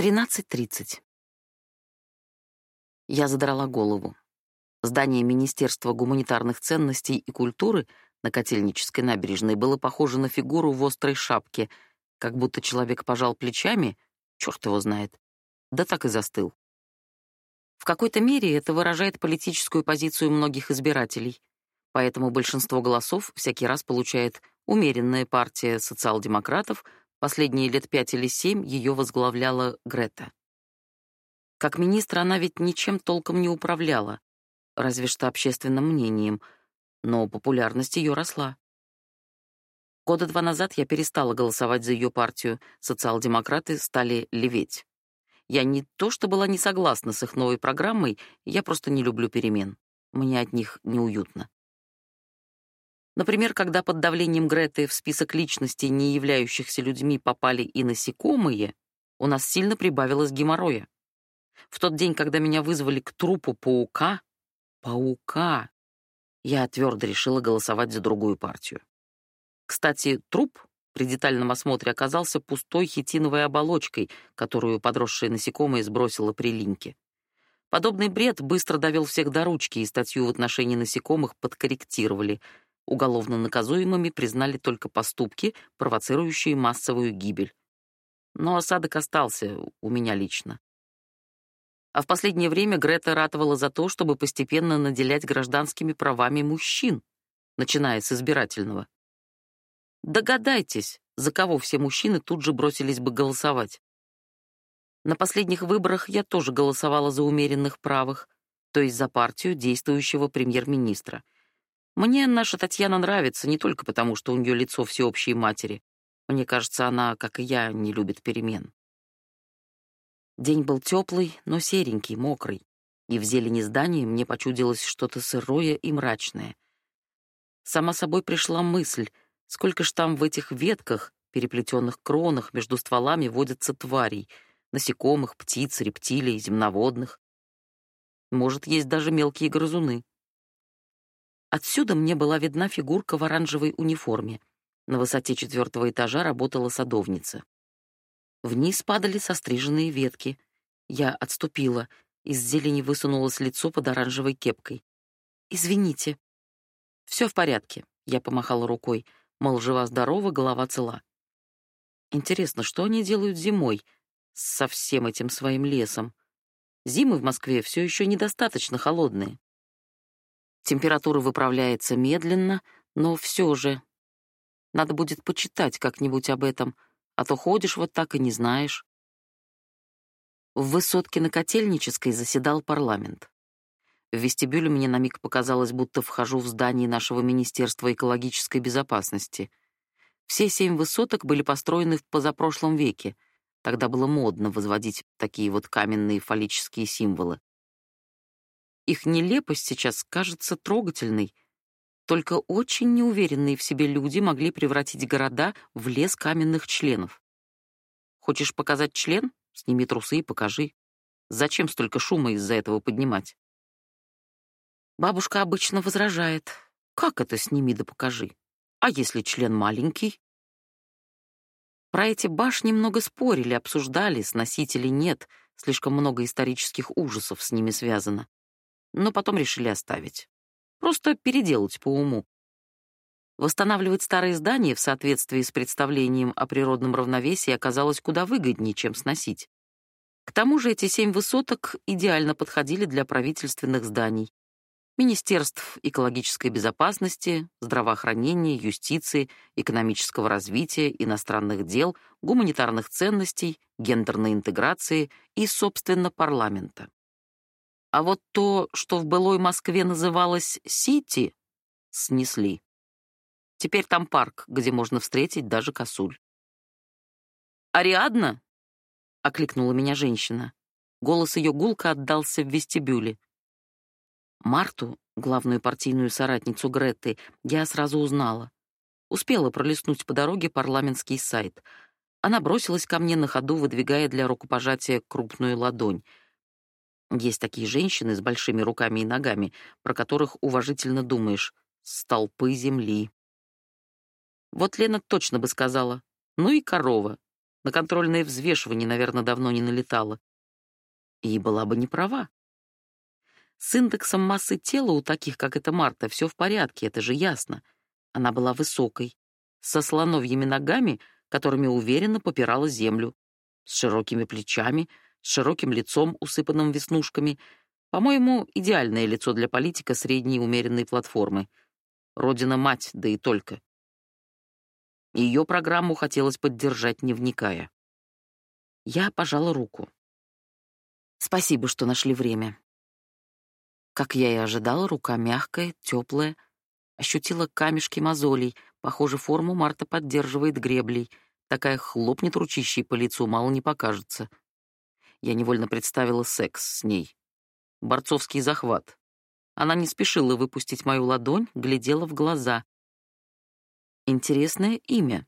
13.30. Я задрала голову. Здание Министерства гуманитарных ценностей и культуры на Котельнической набережной было похоже на фигуру в острой шапке, как будто человек пожал плечами, черт его знает, да так и застыл. В какой-то мере это выражает политическую позицию многих избирателей, поэтому большинство голосов всякий раз получает умеренная партия социал-демократов, последние лет пять или семь ее возглавляла Грета. Как министр она ведь ничем толком не управляла, разве что общественным мнением, но популярность ее росла. Года два назад я перестала голосовать за ее партию, социал-демократы стали леветь. Я не то что была не согласна с их новой программой, я просто не люблю перемен. Мне от них неуютно. Например, когда под давлением Греты в список личностей, не являющихся людьми, попали и насекомые, у нас сильно прибавилось геморроя. В тот день, когда меня вызвали к трупу паука, паука, я твердо решила голосовать за другую партию. Кстати, труп при детальном осмотре оказался пустой хитиновой оболочкой, которую подросшее насекомое сбросило при линьке. Подобный бред быстро довел всех до ручки, и статью в отношении насекомых подкорректировали. Уголовно наказуемыми признали только поступки, провоцирующие массовую гибель. Но осадок остался у меня лично. А в последнее время Грета ратовала за то, чтобы постепенно наделять гражданскими правами мужчин, начиная с избирательного. Догадайтесь, за кого все мужчины тут же бросились бы голосовать. На последних выборах я тоже голосовала за умеренных правых, то есть за партию действующего премьер-министра. Мне наша Татьяна нравится не только потому, что у нее лицо всеобщей матери. Мне кажется, она, как и я, не любит перемен. День был теплый, но серенький, мокрый, и в зелени здания мне почудилось что-то сырое и мрачное. Сама собой пришла мысль — Сколько ж там в этих ветках, переплетенных кронах между стволами водятся тварей, насекомых, птиц, рептилий, земноводных. Может, есть даже мелкие грызуны. Отсюда мне была видна фигурка в оранжевой униформе. На высоте четвертого этажа работала садовница. Вниз падали состриженные ветки. Я отступила. Из зелени высунулось лицо под оранжевой кепкой. «Извините». «Все в порядке», — я помахала рукой мол, жива-здорова, голова цела. Интересно, что они делают зимой со всем этим своим лесом? Зимы в Москве все еще недостаточно холодные. Температура выправляется медленно, но все же. Надо будет почитать как-нибудь об этом, а то ходишь вот так и не знаешь. В высотке на Котельнической заседал парламент. В вестибюле мне на миг показалось, будто вхожу в здание нашего Министерства экологической безопасности. Все семь высоток были построены в позапрошлом веке. Тогда было модно возводить такие вот каменные фаллические символы. Их нелепость сейчас кажется трогательной. Только очень неуверенные в себе люди могли превратить города в лес каменных членов. Хочешь показать член? Сними трусы и покажи. Зачем столько шума из-за этого поднимать? Бабушка обычно возражает. Как это сними да покажи? А если член маленький? Про эти башни много спорили, обсуждали, сносителей нет, слишком много исторических ужасов с ними связано. Но потом решили оставить. Просто переделать по уму. Восстанавливать старые здания в соответствии с представлением о природном равновесии оказалось куда выгоднее, чем сносить. К тому же эти семь высоток идеально подходили для правительственных зданий министерств экологической безопасности, здравоохранения, юстиции, экономического развития, иностранных дел, гуманитарных ценностей, гендерной интеграции и, собственно, парламента. А вот то, что в былой Москве называлось «Сити», снесли. Теперь там парк, где можно встретить даже косуль. «Ариадна?» — окликнула меня женщина. Голос ее гулко отдался в вестибюле. Марту, главную партийную соратницу Гретты, я сразу узнала. Успела пролистнуть по дороге парламентский сайт. Она бросилась ко мне на ходу, выдвигая для рукопожатия крупную ладонь. Есть такие женщины с большими руками и ногами, про которых уважительно думаешь «столпы земли». Вот Лена точно бы сказала «ну и корова». На контрольное взвешивание, наверное, давно не налетала. И была бы не права. С индексом массы тела у таких, как эта Марта, все в порядке, это же ясно. Она была высокой, со слоновьими ногами, которыми уверенно попирала землю, с широкими плечами, с широким лицом, усыпанным веснушками. По-моему, идеальное лицо для политика средней умеренной платформы. Родина-мать, да и только. Ее программу хотелось поддержать, не вникая. Я пожала руку. Спасибо, что нашли время. Как я и ожидала, рука мягкая, теплая. Ощутила камешки мозолей. Похоже, форму Марта поддерживает греблей. Такая хлопнет ручищей по лицу, мало не покажется. Я невольно представила секс с ней. Борцовский захват. Она не спешила выпустить мою ладонь, глядела в глаза. Интересное имя.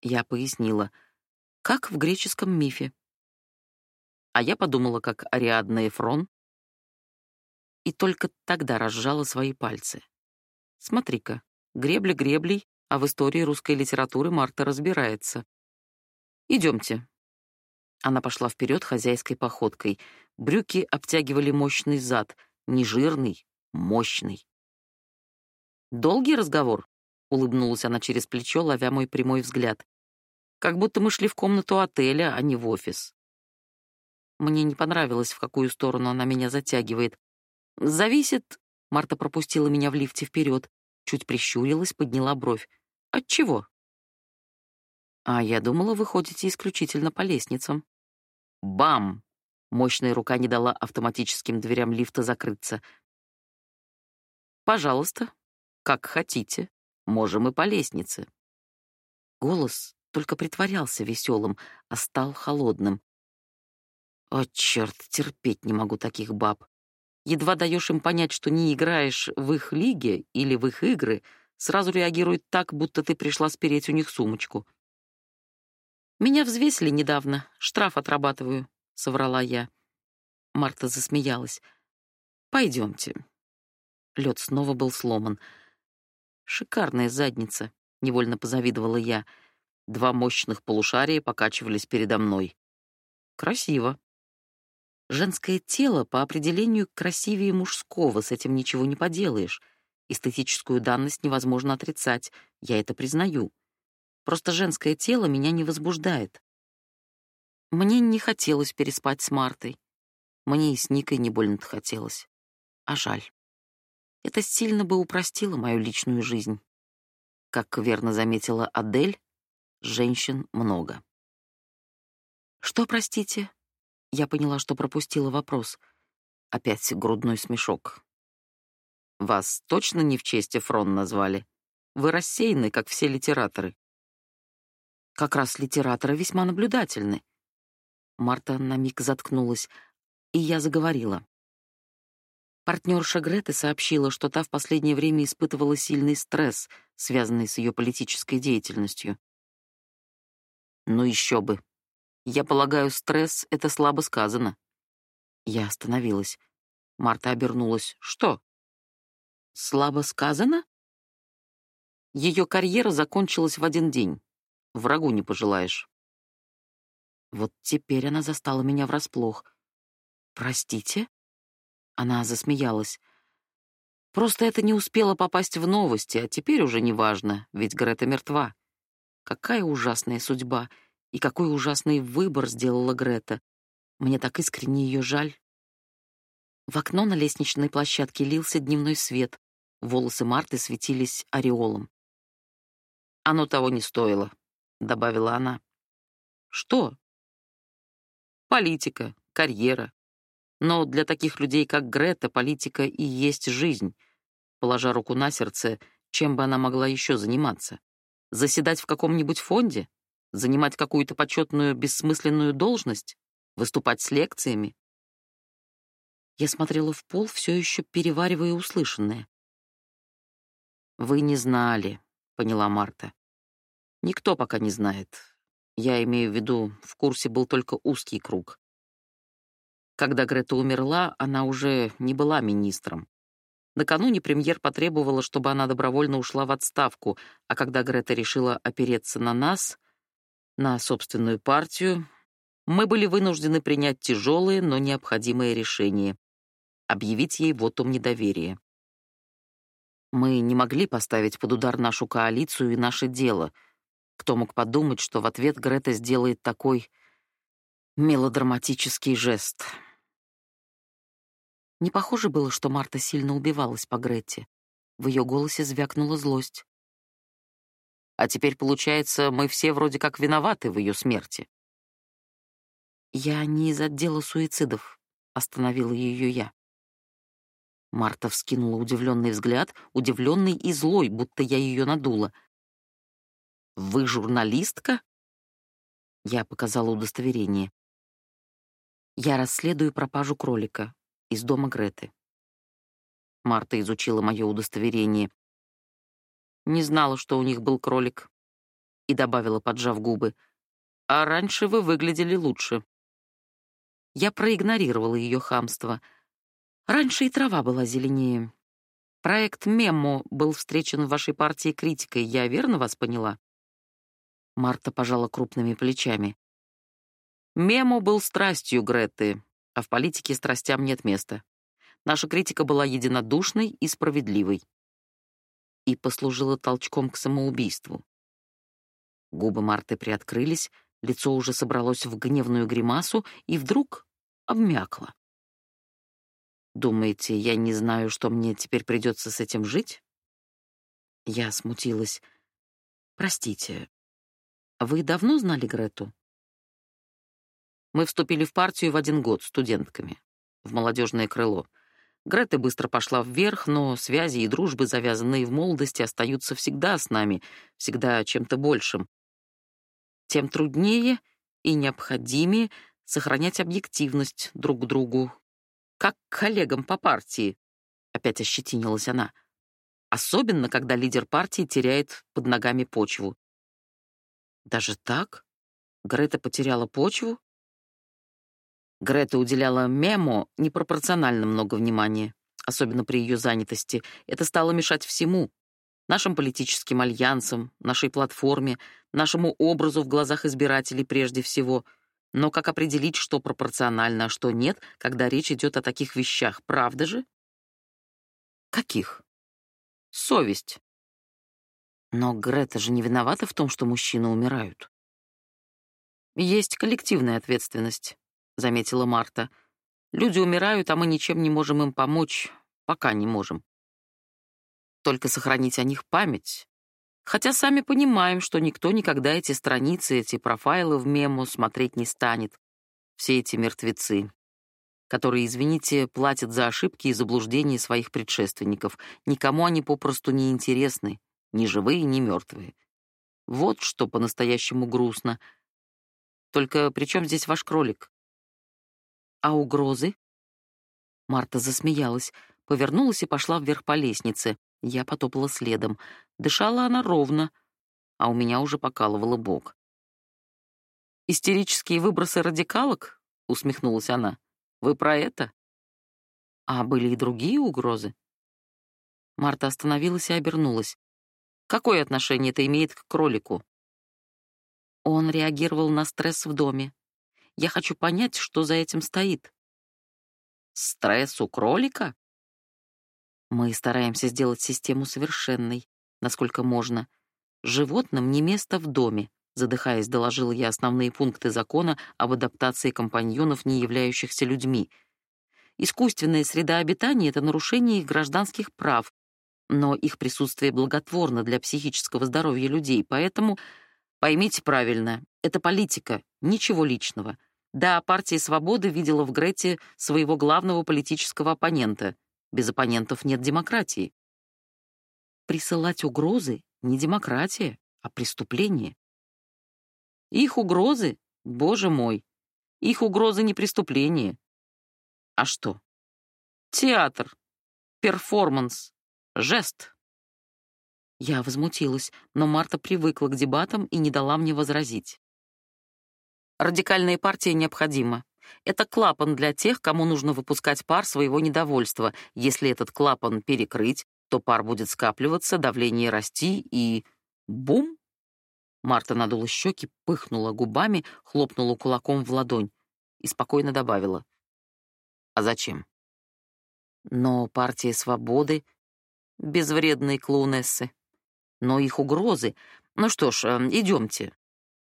Я пояснила. Как в греческом мифе. А я подумала, как Ариадна Эфрон, и только тогда разжала свои пальцы. Смотри-ка, гребля греблей, а в истории русской литературы Марта разбирается. Идемте. Она пошла вперед хозяйской походкой. Брюки обтягивали мощный зад, не жирный, мощный. Долгий разговор, улыбнулась она через плечо, ловя мой прямой взгляд. Как будто мы шли в комнату отеля, а не в офис. Мне не понравилось, в какую сторону она меня затягивает. Зависит. Марта пропустила меня в лифте вперед, чуть прищурилась, подняла бровь. От чего? А я думала, вы ходите исключительно по лестницам. Бам! Мощная рука не дала автоматическим дверям лифта закрыться. Пожалуйста, как хотите. Можем и по лестнице. Голос только притворялся веселым, а стал холодным. О, черт, терпеть не могу таких баб. Едва даешь им понять, что не играешь в их лиге или в их игры, сразу реагируют так, будто ты пришла спереть у них сумочку. «Меня взвесили недавно, штраф отрабатываю», — соврала я. Марта засмеялась. «Пойдемте». Лед снова был сломан. «Шикарная задница», — невольно позавидовала я. Два мощных полушария покачивались передо мной. «Красиво», Женское тело по определению красивее мужского, с этим ничего не поделаешь. Эстетическую данность невозможно отрицать, я это признаю. Просто женское тело меня не возбуждает. Мне не хотелось переспать с Мартой. Мне и с Никой не больно-то хотелось. А жаль. Это сильно бы упростило мою личную жизнь. Как верно заметила Адель, женщин много. Что, простите? Я поняла, что пропустила вопрос. Опять грудной смешок. Вас точно не в честь Эфрон назвали? Вы рассеяны, как все литераторы. Как раз литераторы весьма наблюдательны. Марта на миг заткнулась, и я заговорила. Партнерша Греты сообщила, что та в последнее время испытывала сильный стресс, связанный с ее политической деятельностью. Ну еще бы. Я полагаю, стресс — это слабо сказано. Я остановилась. Марта обернулась. Что? Слабо сказано? Ее карьера закончилась в один день. Врагу не пожелаешь. Вот теперь она застала меня врасплох. Простите? Она засмеялась. Просто это не успело попасть в новости, а теперь уже не важно, ведь Грета мертва. Какая ужасная судьба. И какой ужасный выбор сделала Грета. Мне так искренне ее жаль. В окно на лестничной площадке лился дневной свет. Волосы Марты светились ореолом. «Оно того не стоило», — добавила она. «Что?» «Политика, карьера. Но для таких людей, как Грета, политика и есть жизнь. Положа руку на сердце, чем бы она могла еще заниматься? Заседать в каком-нибудь фонде? Занимать какую-то почетную бессмысленную должность? Выступать с лекциями? Я смотрела в пол, все еще переваривая услышанное. «Вы не знали», — поняла Марта. «Никто пока не знает. Я имею в виду, в курсе был только узкий круг. Когда Грета умерла, она уже не была министром. Накануне премьер потребовала, чтобы она добровольно ушла в отставку, а когда Грета решила опереться на нас, на собственную партию, мы были вынуждены принять тяжелое, но необходимое решение — объявить ей вотум недоверия. Мы не могли поставить под удар нашу коалицию и наше дело. Кто мог подумать, что в ответ Грета сделает такой мелодраматический жест? Не похоже было, что Марта сильно убивалась по Гретте. В ее голосе звякнула злость. А теперь, получается, мы все вроде как виноваты в ее смерти. Я не из отдела суицидов, остановила ее я. Марта вскинула удивленный взгляд, удивленный и злой, будто я ее надула. Вы журналистка? Я показала удостоверение. Я расследую пропажу кролика из дома Греты. Марта изучила мое удостоверение. Не знала, что у них был кролик. И добавила, поджав губы. А раньше вы выглядели лучше. Я проигнорировала ее хамство. Раньше и трава была зеленее. Проект «Мемо» был встречен в вашей партии критикой, я верно вас поняла? Марта пожала крупными плечами. «Мемо был страстью Греты, а в политике страстям нет места. Наша критика была единодушной и справедливой и послужила толчком к самоубийству. Губы Марты приоткрылись, лицо уже собралось в гневную гримасу и вдруг обмякло. «Думаете, я не знаю, что мне теперь придется с этим жить?» Я смутилась. «Простите, вы давно знали Грету?» Мы вступили в партию в один год студентками, в молодежное крыло. Грета быстро пошла вверх, но связи и дружбы, завязанные в молодости, остаются всегда с нами, всегда чем-то большим. Тем труднее и необходимее сохранять объективность друг к другу, как к коллегам по партии, опять ощетинилась она. Особенно, когда лидер партии теряет под ногами почву. Даже так? Грета потеряла почву? Грета уделяла Мемо непропорционально много внимания, особенно при ее занятости. Это стало мешать всему — нашим политическим альянсам, нашей платформе, нашему образу в глазах избирателей прежде всего. Но как определить, что пропорционально, а что нет, когда речь идет о таких вещах, правда же? Каких? Совесть. Но Грета же не виновата в том, что мужчины умирают. Есть коллективная ответственность. — заметила Марта. «Люди умирают, а мы ничем не можем им помочь, пока не можем. Только сохранить о них память. Хотя сами понимаем, что никто никогда эти страницы, эти профайлы в мемо смотреть не станет. Все эти мертвецы, которые, извините, платят за ошибки и заблуждения своих предшественников. Никому они попросту не интересны, ни живые, ни мертвые. Вот что по-настоящему грустно. Только при чем здесь ваш кролик? А угрозы? Марта засмеялась, повернулась и пошла вверх по лестнице. Я потопала следом. Дышала она ровно, а у меня уже покалывало бок. «Истерические выбросы радикалок?» — усмехнулась она. «Вы про это?» «А были и другие угрозы?» Марта остановилась и обернулась. «Какое отношение это имеет к кролику?» Он реагировал на стресс в доме. Я хочу понять, что за этим стоит. Стресс у кролика? Мы стараемся сделать систему совершенной, насколько можно. Животным не место в доме, задыхаясь, доложил я основные пункты закона об адаптации компаньонов, не являющихся людьми. Искусственная среда обитания — это нарушение их гражданских прав, но их присутствие благотворно для психического здоровья людей, поэтому поймите правильно, это политика, ничего личного. Да, партия «Свободы» видела в Грете своего главного политического оппонента. Без оппонентов нет демократии. Присылать угрозы — не демократия, а преступление. Их угрозы, боже мой, их угрозы не преступление. А что? Театр, перформанс, жест. Я возмутилась, но Марта привыкла к дебатам и не дала мне возразить. Радикальная партия необходима. Это клапан для тех, кому нужно выпускать пар своего недовольства. Если этот клапан перекрыть, то пар будет скапливаться, давление расти и... Бум! Марта надула щеки, пыхнула губами, хлопнула кулаком в ладонь и спокойно добавила. «А зачем?» «Но партия свободы — безвредные клоунессы. Но их угрозы... Ну что ж, э, идемте».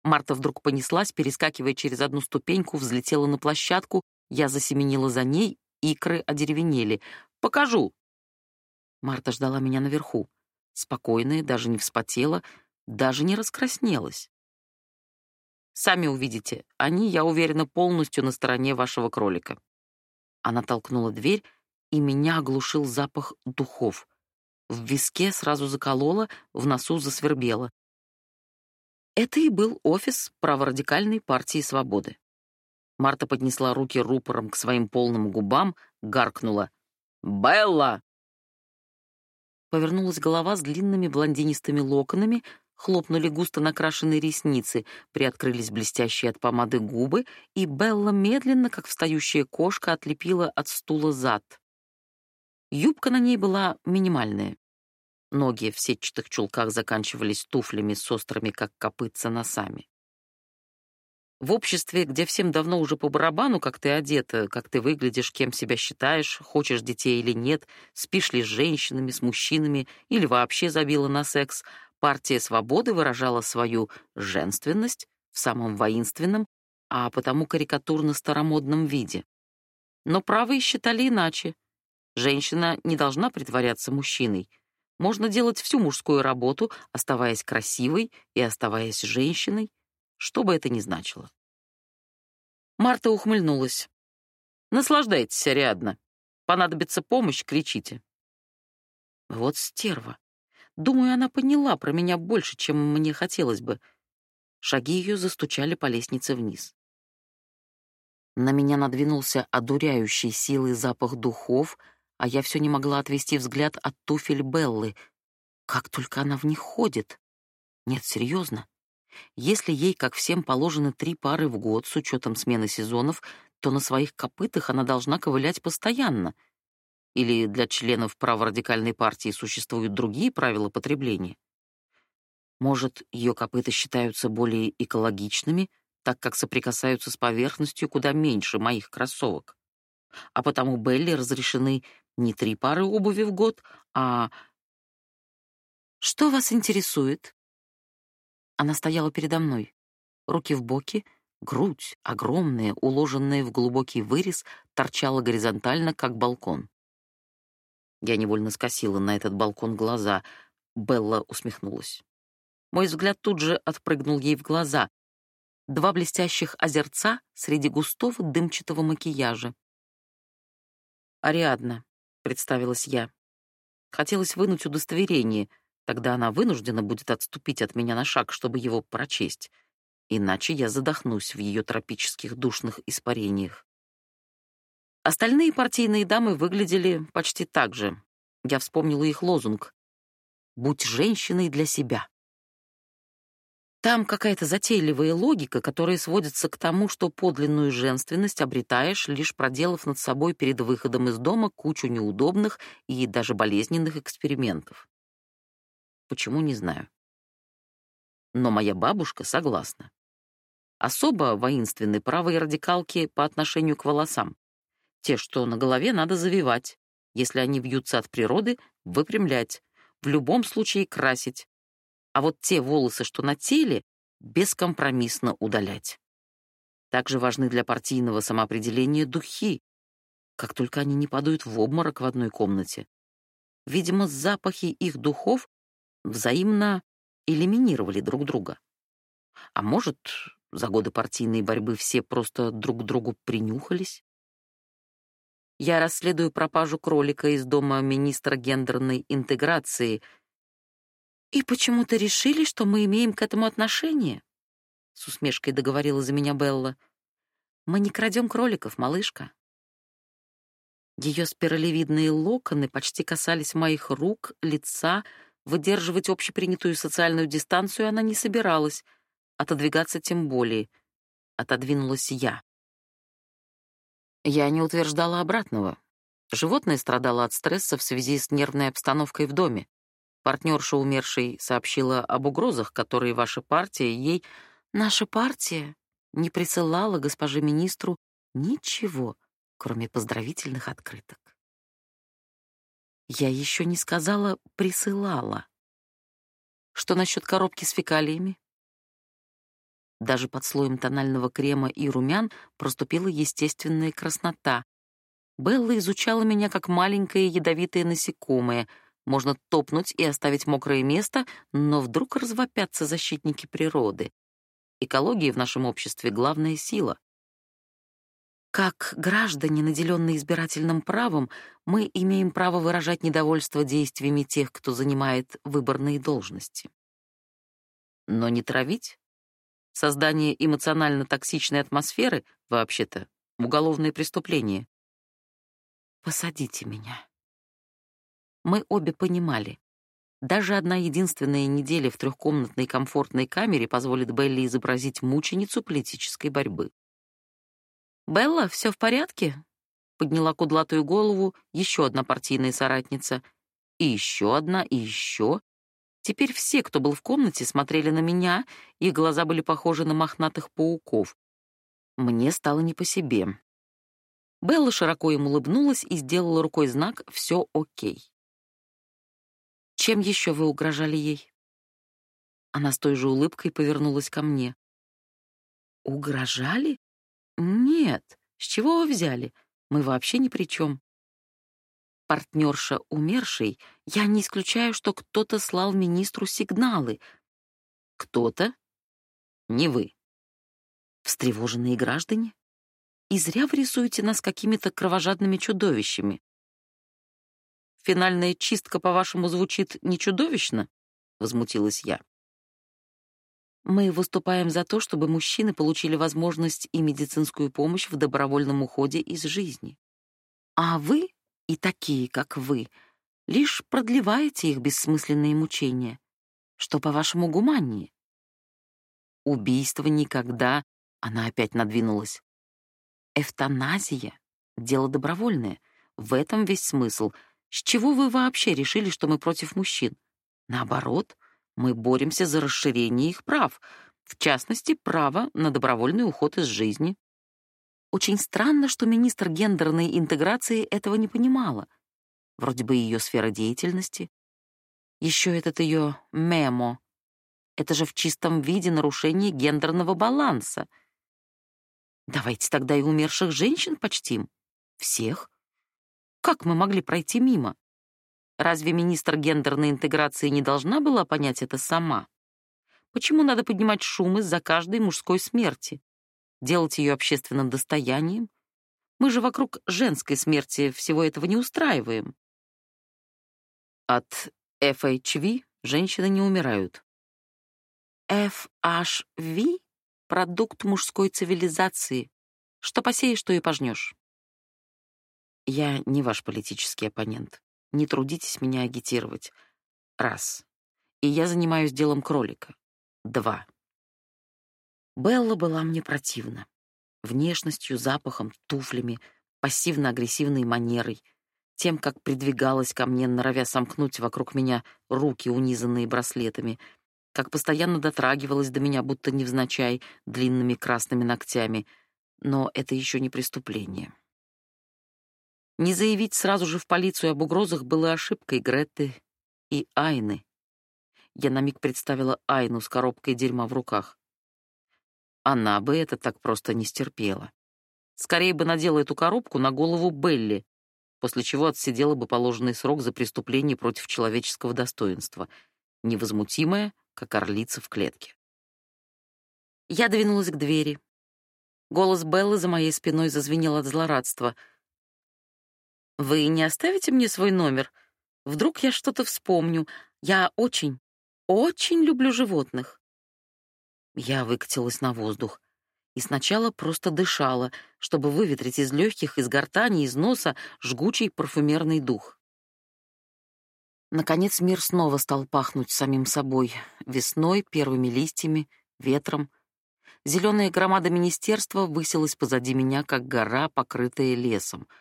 Марта вдруг понеслась, перескакивая через одну ступеньку, взлетела на площадку, я засеменила за ней, икры одеревенели. «Покажу!» Марта ждала меня наверху. Спокойная, даже не вспотела, даже не раскраснелась. Сами увидите, они, я уверена, полностью на стороне вашего кролика. Она толкнула дверь, и меня оглушил запах духов. В виске сразу заколола, в носу засвербело. Это и был офис праворадикальной партии свободы. Марта поднесла руки рупором к своим полным губам, гаркнула. «Белла!» Повернулась голова с длинными блондинистыми локонами, хлопнули густо накрашенные ресницы, приоткрылись блестящие от помады губы, и Белла медленно, как встающая кошка, отлепила от стула зад. Юбка на ней была минимальная. Ноги в сетчатых чулках заканчивались туфлями с острыми, как копытца, носами. В обществе, где всем давно уже по барабану, как ты одета, как ты выглядишь, кем себя считаешь, хочешь детей или нет, спишь ли с женщинами, с мужчинами или вообще забила на секс, партия свободы выражала свою женственность в самом воинственном, а потому карикатурно-старомодном виде. Но правые считали иначе. Женщина не должна притворяться мужчиной. Можно делать всю мужскую работу, оставаясь красивой и оставаясь женщиной, что бы это ни значило. Марта ухмыльнулась. «Наслаждайтесь, Ариадна. Понадобится помощь, кричите». Вот стерва. Думаю, она поняла про меня больше, чем мне хотелось бы. Шаги ее застучали по лестнице вниз. На меня надвинулся одуряющий силой запах духов, а я все не могла отвести взгляд от туфель Беллы. Как только она в них ходит. Нет, серьезно. Если ей, как всем, положено три пары в год с учетом смены сезонов, то на своих копытах она должна ковылять постоянно. Или для членов праворадикальной партии существуют другие правила потребления? Может, ее копыта считаются более экологичными, так как соприкасаются с поверхностью куда меньше моих кроссовок. А потому Белли разрешены не три пары обуви в год, а... «Что вас интересует?» Она стояла передо мной. Руки в боки, грудь, огромная, уложенная в глубокий вырез, торчала горизонтально, как балкон. Я невольно скосила на этот балкон глаза. Белла усмехнулась. Мой взгляд тут же отпрыгнул ей в глаза. Два блестящих озерца среди густого дымчатого макияжа. «Ариадна», — представилась я. Хотелось вынуть удостоверение — Тогда она вынуждена будет отступить от меня на шаг, чтобы его прочесть. Иначе я задохнусь в ее тропических душных испарениях. Остальные партийные дамы выглядели почти так же. Я вспомнила их лозунг «Будь женщиной для себя». Там какая-то затейливая логика, которая сводится к тому, что подлинную женственность обретаешь, лишь проделав над собой перед выходом из дома кучу неудобных и даже болезненных экспериментов. Почему, не знаю. Но моя бабушка согласна. Особо воинственны правые радикалки по отношению к волосам. Те, что на голове, надо завивать. Если они вьются от природы, выпрямлять. В любом случае красить. А вот те волосы, что на теле, бескомпромиссно удалять. Также важны для партийного самоопределения духи, как только они не падают в обморок в одной комнате. Видимо, запахи их духов взаимно элиминировали друг друга. А может, за годы партийной борьбы все просто друг к другу принюхались? Я расследую пропажу кролика из дома министра гендерной интеграции. И почему-то решили, что мы имеем к этому отношение? С усмешкой договорила за меня Белла. Мы не крадем кроликов, малышка. Ее спиралевидные локоны почти касались моих рук, лица, Выдерживать общепринятую социальную дистанцию она не собиралась, отодвигаться тем более. Отодвинулась я. Я не утверждала обратного. Животное страдало от стресса в связи с нервной обстановкой в доме. Партнерша умершей сообщила об угрозах, которые ваша партия ей... Наша партия не присылала госпоже министру ничего, кроме поздравительных открыток. Я еще не сказала «присылала». Что насчет коробки с фекалиями? Даже под слоем тонального крема и румян проступила естественная краснота. Белла изучала меня как маленькое ядовитое насекомое. Можно топнуть и оставить мокрое место, но вдруг развопятся защитники природы. Экология в нашем обществе — главная сила. Как граждане, наделенные избирательным правом, мы имеем право выражать недовольство действиями тех, кто занимает выборные должности. Но не травить? Создание эмоционально токсичной атмосферы вообще-то уголовное преступление. Посадите меня. Мы обе понимали. Даже одна единственная неделя в трехкомнатной комфортной камере позволит Белли изобразить мученицу политической борьбы. «Белла, все в порядке?» — подняла кудлатую голову еще одна партийная соратница. И еще одна, и еще. Теперь все, кто был в комнате, смотрели на меня, их глаза были похожи на мохнатых пауков. Мне стало не по себе. Белла широко им улыбнулась и сделала рукой знак «все окей». «Чем еще вы угрожали ей?» Она с той же улыбкой повернулась ко мне. «Угрожали?» Нет, с чего вы взяли? Мы вообще ни при чем. Партнерша умершей, я не исключаю, что кто-то слал министру сигналы. Кто-то? Не вы. Встревоженные граждане? И зря вы рисуете нас какими-то кровожадными чудовищами. Финальная чистка, по-вашему, звучит не чудовищно? Возмутилась я. Мы выступаем за то, чтобы мужчины получили возможность и медицинскую помощь в добровольном уходе из жизни. А вы, и такие, как вы, лишь продлеваете их бессмысленные мучения. Что, по-вашему, гуманнее? Убийство никогда... Она опять надвинулась. Эвтаназия — дело добровольное. В этом весь смысл. С чего вы вообще решили, что мы против мужчин? Наоборот — мы боремся за расширение их прав, в частности, право на добровольный уход из жизни. Очень странно, что министр гендерной интеграции этого не понимала. Вроде бы ее сфера деятельности. Еще этот ее мемо. Это же в чистом виде нарушение гендерного баланса. Давайте тогда и умерших женщин почтим. Всех. Как мы могли пройти мимо? Разве министр гендерной интеграции не должна была понять это сама? Почему надо поднимать шум из-за каждой мужской смерти? Делать ее общественным достоянием? Мы же вокруг женской смерти всего этого не устраиваем. От FHV женщины не умирают. FHV — продукт мужской цивилизации. Что посеешь, то и пожнешь. Я не ваш политический оппонент. Не трудитесь меня агитировать. Раз. И я занимаюсь делом кролика. Два. Белла была мне противна. Внешностью, запахом, туфлями, пассивно-агрессивной манерой, тем, как придвигалась ко мне, норовя сомкнуть вокруг меня руки, унизанные браслетами, как постоянно дотрагивалась до меня, будто невзначай, длинными красными ногтями. Но это еще не преступление. Не заявить сразу же в полицию об угрозах было ошибкой Греты и Айны. Я на миг представила Айну с коробкой дерьма в руках. Она бы это так просто не стерпела. Скорее бы надела эту коробку на голову Белли, после чего отсидела бы положенный срок за преступление против человеческого достоинства, невозмутимая, как орлица в клетке. Я двинулась к двери. Голос Беллы за моей спиной зазвенел от злорадства — вы не оставите мне свой номер? Вдруг я что-то вспомню. Я очень, очень люблю животных. Я выкатилась на воздух и сначала просто дышала, чтобы выветрить из легких, из гортани, из носа жгучий парфюмерный дух. Наконец мир снова стал пахнуть самим собой, весной, первыми листьями, ветром. Зеленая громада министерства высилась позади меня, как гора, покрытая лесом —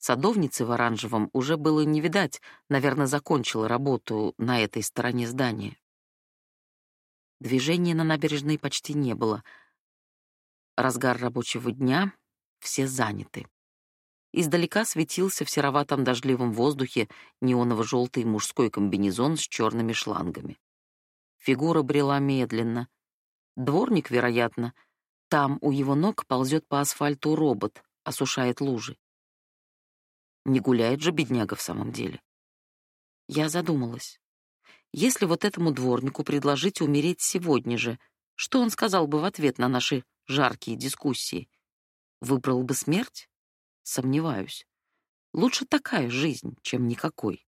Садовницы в оранжевом уже было не видать, наверное, закончила работу на этой стороне здания. Движения на набережной почти не было. Разгар рабочего дня, все заняты. Издалека светился в сероватом дождливом воздухе неоново-желтый мужской комбинезон с черными шлангами. Фигура брела медленно. Дворник, вероятно, там у его ног ползет по асфальту робот, осушает лужи. Не гуляет же бедняга в самом деле. Я задумалась. Если вот этому дворнику предложить умереть сегодня же, что он сказал бы в ответ на наши жаркие дискуссии? Выбрал бы смерть? Сомневаюсь. Лучше такая жизнь, чем никакой.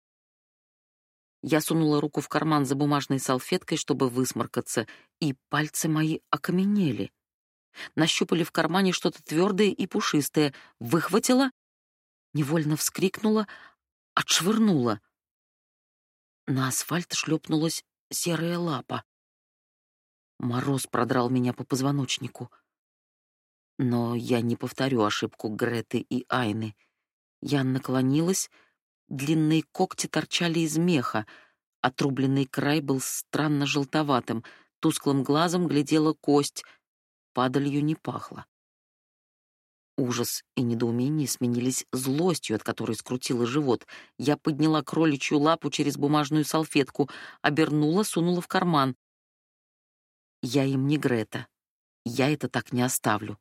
Я сунула руку в карман за бумажной салфеткой, чтобы высморкаться, и пальцы мои окаменели. Нащупали в кармане что-то твердое и пушистое, выхватила, невольно вскрикнула, отшвырнула. На асфальт шлепнулась серая лапа. Мороз продрал меня по позвоночнику. Но я не повторю ошибку Греты и Айны. Я наклонилась, длинные когти торчали из меха, отрубленный край был странно желтоватым, тусклым глазом глядела кость, падалью не пахло. Ужас и недоумение сменились злостью, от которой скрутило живот. Я подняла кроличью лапу через бумажную салфетку, обернула, сунула в карман. Я им не Грета. Я это так не оставлю.